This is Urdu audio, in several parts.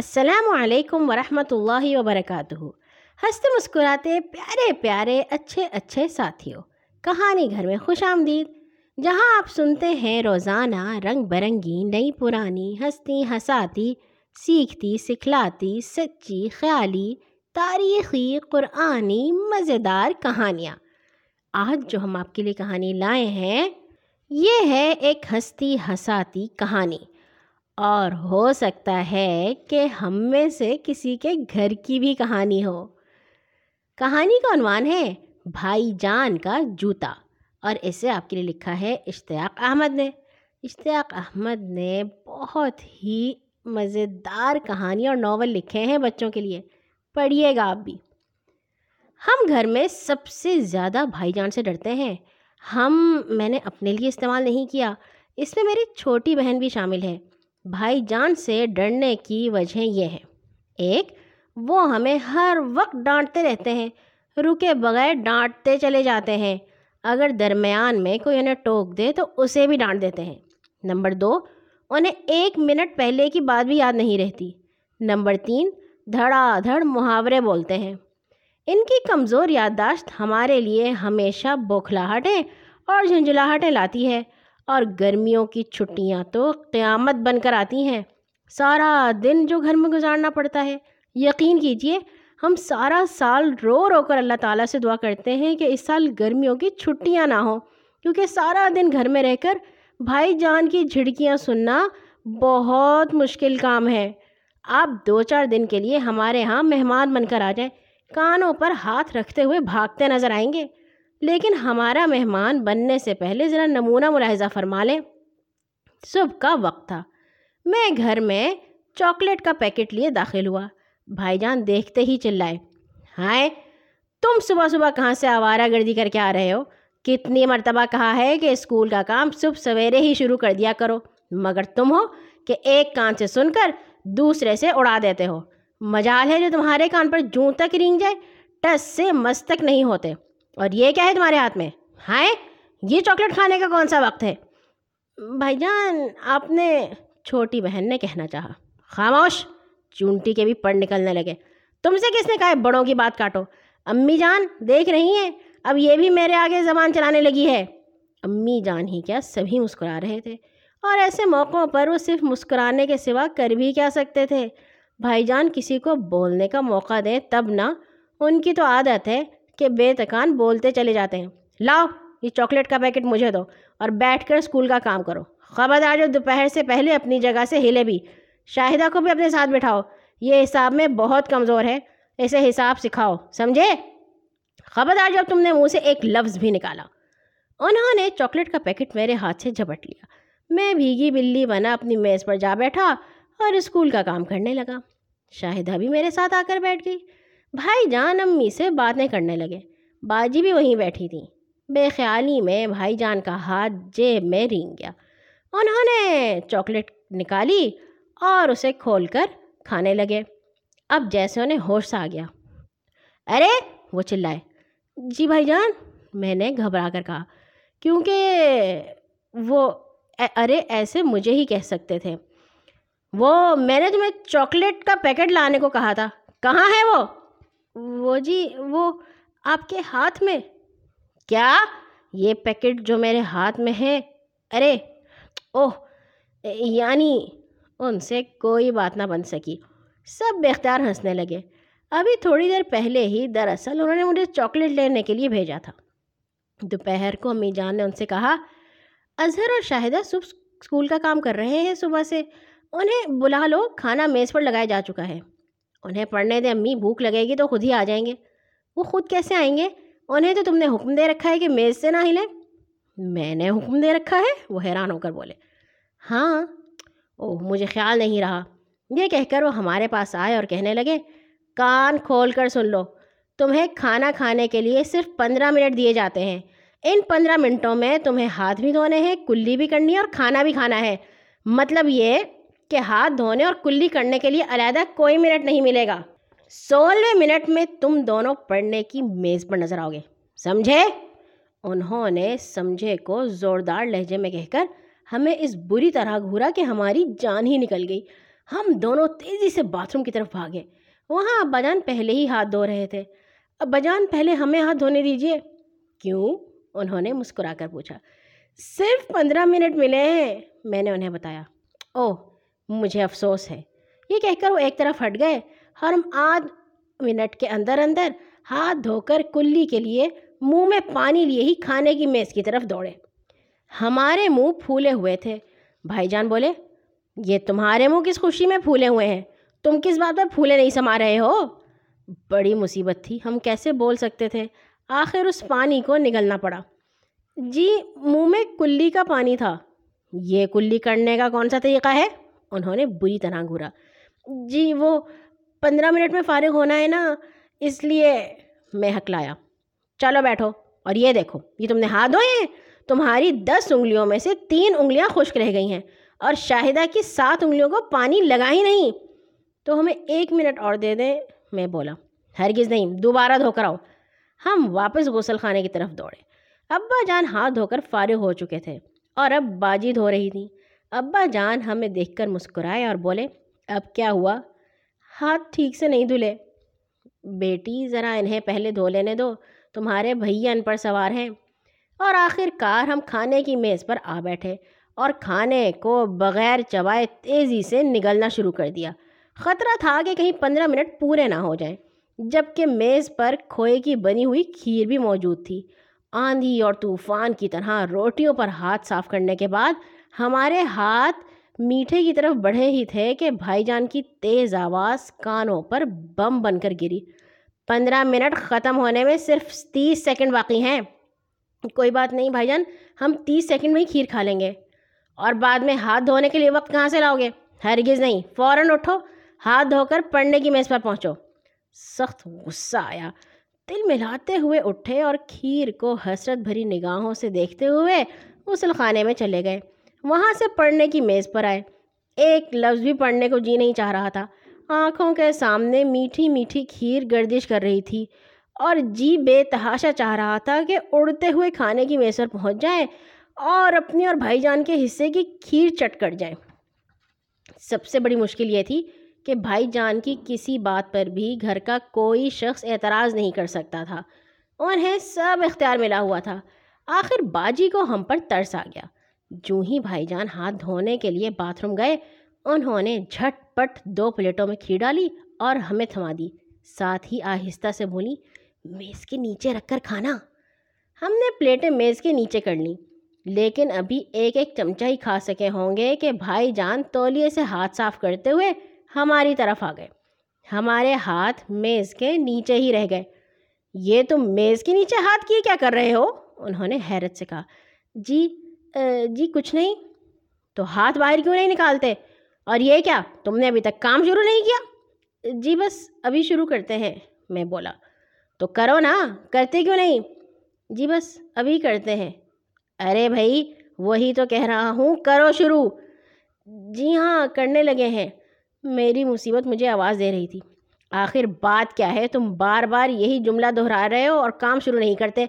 السلام علیکم ورحمۃ اللہ وبرکاتہ۔ ہنستے مسکراتے پیارے پیارے اچھے اچھے ساتھیوں، کہانی گھر میں خوش آمدید۔ جہاں آپ سنتے ہیں روزانہ رنگ برنگی، نئی پرانی ہستی ہساتی سیکھتی، سکھلاتی، سچی، خیالی، تاریخی، قرآنی، مزیدار کہانیاں۔ آج جو ہم آپ کے لیے کہانی لائے ہیں، یہ ہے ایک ہستی ہساتی کہانی۔ اور ہو سکتا ہے کہ ہم میں سے کسی کے گھر کی بھی کہانی ہو۔ کہانی کا عنوان ہے بھائی جان کا جوتا، اور اسے آپ کے لیے لکھا ہے اشتیاق احمد نے۔ اشتیاق احمد نے بہت ہی مزیدار کہانی اور ناول لکھے ہیں بچوں کے لیے۔ پڑھیے گا آپ بھی۔ ہم گھر میں سب سے زیادہ بھائی جان سے ڈرتے ہیں۔ ہم، میں نے اپنے لیے استعمال نہیں کیا۔ اس میں میری چھوٹی بہن بھی شامل ہے۔ بھائی جان سے ڈرنے کی وجہ یہ ہے۔ ایک، وہ ہمیں ہر وقت ڈانٹتے رہتے ہیں، رکے بغیر ڈانٹتے چلے جاتے ہیں۔ اگر درمیان میں کوئی انہیں ٹوک دے تو اسے بھی ڈانٹ دیتے ہیں۔ نمبر دو، انہیں ایک منٹ پہلے کی بات بھی یاد نہیں رہتی۔ نمبر تین، دھڑا دھڑ محاورے بولتے ہیں۔ ان کی کمزور یادداشت ہمارے لیے ہمیشہ بوکھلاہٹیں اور جھنجھلاہٹیں لاتی ہے۔ اور گرمیوں کی چھٹیاں تو قیامت بن کر آتی ہیں۔ سارا دن جو گھر میں گزارنا پڑتا ہے۔ یقین کیجیے، ہم سارا سال رو رو کر اللہ تعالیٰ سے دعا کرتے ہیں کہ اس سال گرمیوں کی چھٹیاں نہ ہوں۔ کیونکہ سارا دن گھر میں رہ کر بھائی جان کی جھڑکیاں سننا بہت مشکل کام ہے۔ آپ دو چار دن کے لیے ہمارے ہاں مہمان بن کر آ جائیں۔ کانوں پر ہاتھ رکھتے ہوئے بھاگتے نظر آئیں گے۔ لیکن ہمارا مہمان بننے سے پہلے ذرا نمونہ ملاحظہ فرما لیں۔ صبح کا وقت تھا۔ میں گھر میں چاکلیٹ کا پیکٹ لیے داخل ہوا۔ بھائی جان دیکھتے ہی چلائے۔ ہائے، تم صبح صبح کہاں سے آوارہ گردی کر کے آ رہے ہو؟ کتنی مرتبہ کہا ہے کہ اسکول کا کام صبح سویرے ہی شروع کر دیا کرو۔ مگر تم ہو کہ ایک کان سے سن کر دوسرے سے اڑا دیتے ہو۔ مجال ہے جو تمہارے کان پر جوں تک رینگ جائے، ٹس سے مستک نہیں ہوتے۔ اور یہ کیا ہے تمہارے ہاتھ میں؟ ہائے! یہ چاکلیٹ کھانے کا کون سا وقت ہے؟ بھائی جان، آپ نے چھوٹی بہن نے کہنا چاہا۔ خاموش! چونٹی کے بھی پڑ نکلنے لگے۔ تم سے کس نے کہا ہے بڑوں کی بات کاٹو؟ امی جان، دیکھ رہی ہیں؟ اب یہ بھی میرے آگے زبان چلانے لگی ہے۔ امی جان ہی کیا سبھی مسکرا رہے تھے؟ اور ایسے موقعوں پر وہ صرف مسکرانے کے سوا کر بھی کیا سکتے تھے؟ بھائی جان، کسی کو بولنے کا موقع دیں تب نہ ان کی تو عادت ہے۔ کہ بے تکان بولتے چلے جاتے ہیں۔ لاؤ، یہ چاکلیٹ کا پیکٹ مجھے دو اور بیٹھ کر اسکول کا کام کرو۔ خبردار، جو دوپہر سے پہلے اپنی جگہ سے ہلے بھی۔ شاہدہ کو بھی اپنے ساتھ بٹھاؤ۔ یہ حساب میں بہت کمزور ہے۔ اسے حساب سکھاؤ، سمجھے؟ خبردار جب تم نے منہ سے ایک لفظ بھی نکالا۔ انہوں نے چاکلیٹ کا پیکٹ میرے ہاتھ سے جھپٹ لیا۔ میں بھیگی بلی بنا اپنی میز پر جا بیٹھا اور اسکول کا کام کرنے لگا۔ شاہدہ بھی میرے ساتھ آ کر بیٹھ گئی۔ بھائی جان امی سے باتیں کرنے لگے۔ باجی بھی وہیں بیٹھی تھیں۔ بے خیالی میں بھائی جان کا ہاتھ جیب میں رینگ گیا۔ انہوں نے چاکلیٹ نکالی اور اسے کھول کر کھانے لگے۔ اب جیسے انہیں ہوش آ گیا۔ ارے، وہ چلائے۔ جی بھائی جان، میں نے گھبرا کر کہا۔ کیونکہ وہ، ارے، ایسے مجھے ہی کہہ سکتے تھے۔ وہ، میں نے تمہیں چاکلیٹ کا پیکٹ لانے کو کہا تھا۔ کہاں ہے وہ؟ وہ جی وہ آپ کے ہاتھ میں؟ کیا؟ یہ پیکٹ جو میرے ہاتھ میں ہے۔ ارے، اوہ یعنی ان سے کوئی بات نہ بن سکی۔ سب بے اختیار ہنسنے لگے۔ ابھی تھوڑی دیر پہلے ہی دراصل انہوں نے مجھے چاکلیٹ لینے کے لیے بھیجا تھا۔ دوپہر کو امی جان نے ان سے کہا، اظہر اور شاہدہ صبح اسکول کا کام کر رہے ہیں۔ صبح سے انہیں بلا لو کھانا میز پر لگایا جا چکا ہے۔ انہیں پڑھنے دیں امی بھوک لگے گی تو خود ہی آ جائیں گے۔ وہ خود کیسے آئیں گے؟ انہیں تو تم نے حکم دے رکھا ہے کہ میز سے نہ ہلیں۔ میں نے حکم دے رکھا ہے، وہ حیران ہو کر بولے۔ ہاں۔ اوہ، مجھے خیال نہیں رہا۔ یہ کہہ کر وہ ہمارے پاس آئے اور کہنے لگے، کان کھول کر سن لو۔ تمہیں کھانا کھانے کے لیے صرف پندرہ منٹ دیے جاتے ہیں۔ ان پندرہ منٹوں میں تمہیں ہاتھ بھی دھونے ہیں، کلی بھی کرنی ہے اور کھانا بھی کھانا ہے۔ مطلب یہ کہ ہاتھ دھونے اور کلی کرنے کے لیے علیحدہ کوئی منٹ نہیں ملے گا۔ سولہویں منٹ میں تم دونوں پڑھنے کی میز پر نظر آؤ گے۔ سمجھے؟ انہوں نے سمجھے کو زوردار لہجے میں کہہ کر ہمیں اس بری طرح گھورا کہ ہماری جان ہی نکل گئی۔ ہم دونوں تیزی سے باتھ روم کی طرف بھاگے۔ وہاں ابا جان پہلے ہی ہاتھ دھو رہے تھے۔ ابا جان پہلے ہمیں ہاتھ دھونے دیجیے کیوں؟ انہوں نے مسکرا کر پوچھا۔ صرف پندرہ منٹ ملے ہیں، میں نے انہیں بتایا۔ اوہ مجھے افسوس ہے۔ یہ کہہ کر وہ ایک طرف ہٹ گئے اور ہم آدھ منٹ کے اندر اندر ہاتھ دھو کر کلی کے لیے منہ میں پانی لیے ہی کھانے کی میز کی طرف دوڑے۔ ہمارے منہ پھولے ہوئے تھے۔ بھائی جان بولے، یہ تمہارے منہ کس خوشی میں پھولے ہوئے ہیں؟ تم کس بات پر پھولے نہیں سما رہے ہو؟ بڑی مصیبت تھی، ہم کیسے بول سکتے تھے؟ آخر اس پانی کو نگلنا پڑا۔ جی منہ میں کلی کا پانی تھا۔ یہ کلی کرنے کا کون سا طریقہ ہے؟ انہوں نے بری طرح گھورا۔ جی وہ پندرہ منٹ میں فارغ ہونا ہے نا، اس لیے میں ہکلایا چلو بیٹھو، اور یہ دیکھو، یہ تم نے ہاتھ دھوئے ہیں؟ تمہاری دس انگلیوں میں سے تین انگلیاں خشک رہ گئی ہیں، اور شاہدہ کی سات انگلیوں کو پانی لگا ہی نہیں۔ تو ہمیں ایک منٹ اور دے دیں، میں بولا، ہرگز نہیں، دوبارہ دھو کر آؤ۔ ہم واپس غسل خانے کی طرف دوڑے۔ ابا جان ہاتھ دھو کر فارغ ہو چکے تھے، اور اب باجی دھو رہی تھی ابا جان ہمیں دیکھ کر مسکرائے اور بولے، اب کیا ہوا؟ ہاتھ ٹھیک سے نہیں دھلے۔ بیٹی، ذرا انہیں پہلے دھو لینے دو، تمہارے بھیا ان پر سوار ہیں۔ اور آخر کار ہم کھانے کی میز پر آ بیٹھے اور کھانے کو بغیر چبائے تیزی سے نگلنا شروع کر دیا۔ خطرہ تھا کہ کہیں پندرہ منٹ پورے نہ ہو جائیں جبکہ میز پر کھوئے کی بنی ہوئی کھیر بھی موجود تھی۔ آندھی اور طوفان کی طرح روٹیوں پر ہاتھ صاف کرنے کے بعد ہمارے ہاتھ میٹھے کی طرف بڑھے ہی تھے کہ بھائی جان کی تیز آواز کانوں پر بم بن کر گری۔ پندرہ منٹ ختم ہونے میں صرف تیس سیکنڈ باقی ہیں۔ کوئی بات نہیں بھائی جان، ہم تیس سیکنڈ میں ہی کھیر کھا لیں گے۔ اور بعد میں ہاتھ دھونے کے لیے وقت کہاں سے لاؤ گے؟ ہرگز نہیں، فوراً اٹھو، ہاتھ دھو کر پڑھنے کی میز پر پہنچو۔ سخت غصہ آیا۔ دل ملاتے ہوئے اٹھے اور کھیر کو حسرت بھری نگاہوں سے دیکھتے ہوئے غسل خانے میں چلے گئے۔ وہاں سے پڑھنے کی میز پر آئے۔ ایک لفظ بھی پڑھنے کو جی نہیں چاہ رہا تھا۔ آنکھوں کے سامنے میٹھی میٹھی کھیر گردش کر رہی تھی اور جی بے تحاشا چاہ رہا تھا کہ اڑتے ہوئے کھانے کی میز پر پہنچ جائیں اور اپنی اور بھائی جان کے حصے کی کھیر چٹ کر جائیں۔ سب سے بڑی مشکل یہ تھی کہ بھائی جان کی کسی بات پر بھی گھر کا کوئی شخص اعتراض نہیں کر سکتا تھا۔ انہیں سب اختیار ملا ہوا تھا۔ آخر باجی کو ہم پر ترس آ گیا۔ جو ہی بھائی جان ہاتھ دھونے کے لیے باتھ روم گئے، انہوں نے جھٹ پٹ دو پلیٹوں میں کھیر ڈالی اور ہمیں تھما دی۔ ساتھ ہی آہستہ سے بولی، میز کے نیچے رکھ کر کھانا۔ ہم نے پلیٹیں میز کے نیچے کر لیں۔ لیکن ابھی ایک ایک چمچہ ہی کھا سکے ہوں گے کہ بھائی جان تولیے سے ہاتھ صاف کرتے ہوئے ہماری طرف آ گئے۔ ہمارے ہاتھ میز کے نیچے ہی رہ گئے۔ یہ تم میز کے نیچے ہاتھ کیے کیا کر رہے ہو؟ انہوں نے حیرت سے کہا۔ جی جی کچھ نہیں۔ تو ہاتھ باہر کیوں نہیں نکالتے؟ اور یہ کیا، تم نے ابھی تک کام شروع نہیں کیا؟ جی بس ابھی شروع کرتے ہیں، میں بولا۔ تو کرو نا، کرتے کیوں نہیں؟ جی بس ابھی کرتے ہیں۔ ارے بھائی، وہی تو کہہ رہا ہوں، کرو شروع۔ جی ہاں کرنے لگے ہیں۔ میری مصیبت مجھے آواز دے رہی تھی۔ آخر بات کیا ہے؟ تم بار بار یہی جملہ دہرا رہے ہو اور کام شروع نہیں کرتے۔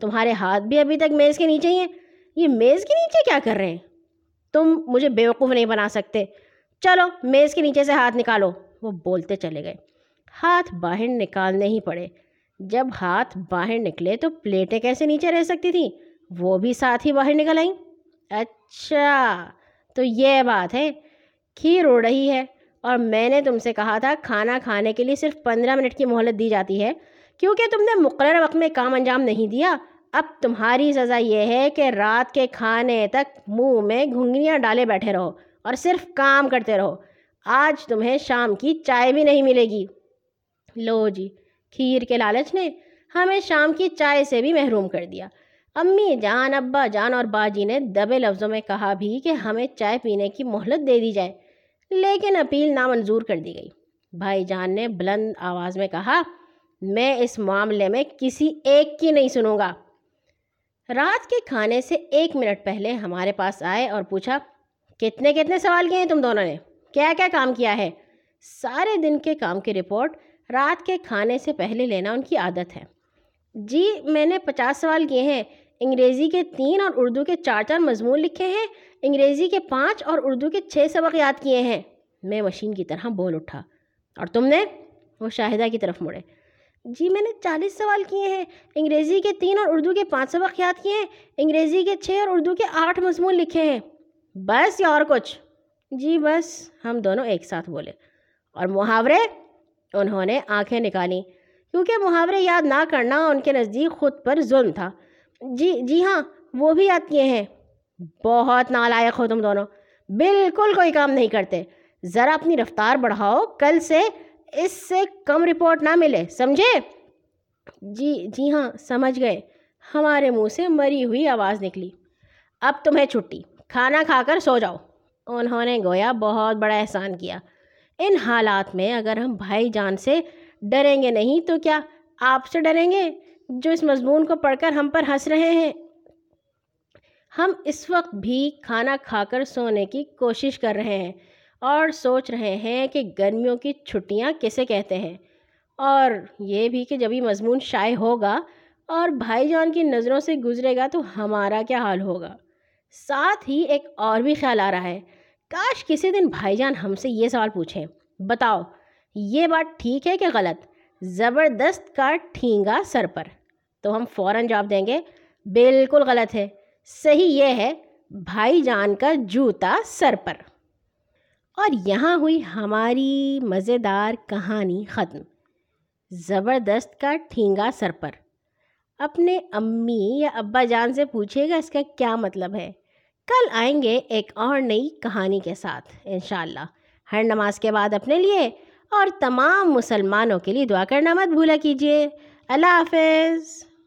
تمہارے ہاتھ بھی ابھی تک میز کے نیچے ہی ہیں۔ یہ میز کے نیچے کیا کر رہے ہیں؟ تم مجھے بیوقوف نہیں بنا سکتے۔ چلو میز کے نیچے سے ہاتھ نکالو۔ وہ بولتے چلے گئے۔ ہاتھ باہر نکالنے ہی پڑے۔ جب ہاتھ باہر نکلے تو پلیٹیں کیسے نیچے رہ سکتی تھیں؟ وہ بھی ساتھ ہی باہر نکل آئیں۔ اچھا تو یہ بات ہے۔ کھیر اڑ رہی ہے۔ اور میں نے تم سے کہا تھا، کھانا کھانے کے لیے صرف پندرہ منٹ کی مہلت دی جاتی ہے۔ کیونکہ تم نے مقرر وقت میں کام انجام نہیں دیا۔ اب تمہاری سزا یہ ہے کہ رات کے کھانے تک منہ میں گھنگنیاں ڈالے بیٹھے رہو اور صرف کام کرتے رہو۔ آج تمہیں شام کی چائے بھی نہیں ملے گی۔ لو جی کھیر کے لالچ نے ہمیں شام کی چائے سے بھی محروم کر دیا۔ امی جان، ابا جان اور باجی نے دبے لفظوں میں کہا بھی کہ ہمیں چائے پینے کی مہلت دے دی جائے، لیکن اپیل نامنظور کر دی گئی۔ بھائی جان نے بلند آواز میں کہا، میں اس معاملے میں کسی ایک کی نہیں سنوں گا۔ رات کے کھانے سے ایک منٹ پہلے ہمارے پاس آئے اور پوچھا، کتنے کتنے سوال کیے ہیں تم دونوں نے؟ کیا کیا کام کیا ہے؟ سارے دن کے کام کی رپورٹ رات کے کھانے سے پہلے لینا ان کی عادت ہے۔ جی میں نے پچاس سوال کیے ہیں۔ انگریزی کے تین اور اردو کے چار چار مضمون لکھے ہیں۔ انگریزی کے پانچ اور اردو کے چھ سبق یاد کیے ہیں۔ میں مشین کی طرح بول اٹھا اور تم نے وہ شاہدہ کی طرف مڑے۔ جی میں نے چالیس سوال کیے ہیں۔ انگریزی کے تین اور اردو کے پانچ سبق یاد کیے ہیں۔ انگریزی کے چھ اور اردو کے آٹھ مضمون لکھے ہیں۔ بس یا اور کچھ۔ جی بس، ہم دونوں ایک ساتھ بولے۔ اور محاورے؟ انہوں نے آنکھیں نکالی۔ کیونکہ محاورے یاد نہ کرنا ان کے نزدیک خود پر ظلم تھا۔ جی جی ہاں وہ بھی یاد کیے ہیں۔ بہت نالائق ہو تم دونوں۔ بالکل کوئی کام نہیں کرتے۔ ذرا اپنی رفتار بڑھاؤ، کل سے اس سے کم رپورٹ نہ ملے، سمجھے؟ جی جی ہاں سمجھ گئے۔ ہمارے منہ سے مری ہوئی آواز نکلی۔ اب تمہیں چھٹی، کھانا کھا کر سو جاؤ۔ انہوں نے گویا بہت بڑا احسان کیا۔ ان حالات میں اگر ہم بھائی جان سے ڈریں گے نہیں تو کیا آپ سے ڈریں گے؟ جو اس مضمون کو پڑھ کر ہم پر ہنس رہے ہیں۔ ہم اس وقت بھی کھانا کھا کر سونے کی کوشش کر رہے ہیں۔ اور سوچ رہے ہیں کہ گرمیوں کی چھٹیاں کیسے کہتے ہیں۔ اور یہ بھی کہ جب یہ مضمون شائع ہوگا اور بھائی جان کی نظروں سے گزرے گا تو ہمارا کیا حال ہوگا۔ ساتھ ہی ایک اور بھی خیال آ رہا ہے۔ کاش کسی دن بھائی جان ہم سے یہ سوال پوچھیں۔ بتاؤ، یہ بات ٹھیک ہے کہ غلط؟ زبردست کا ٹھینگا سر پر۔ تو ہم فوراً جواب دیں گے، بالکل غلط ہے۔ صحیح یہ ہے، بھائی جان کا جوتا سر پر۔ اور یہاں ہوئی ہماری مزیدار کہانی ختم۔ زبردست کا ٹھینگا سر پر۔ اپنے امی یا ابا جان سے پوچھے گا اس کا کیا مطلب ہے۔ کل آئیں گے ایک اور نئی کہانی کے ساتھ، انشاءاللہ۔ ہر نماز کے بعد اپنے لیے اور تمام مسلمانوں کے لیے دعا کرنا مت بھولا کیجیے۔ اللہ حافظ۔